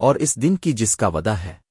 اور اس دن کی جس کا ودا ہے۔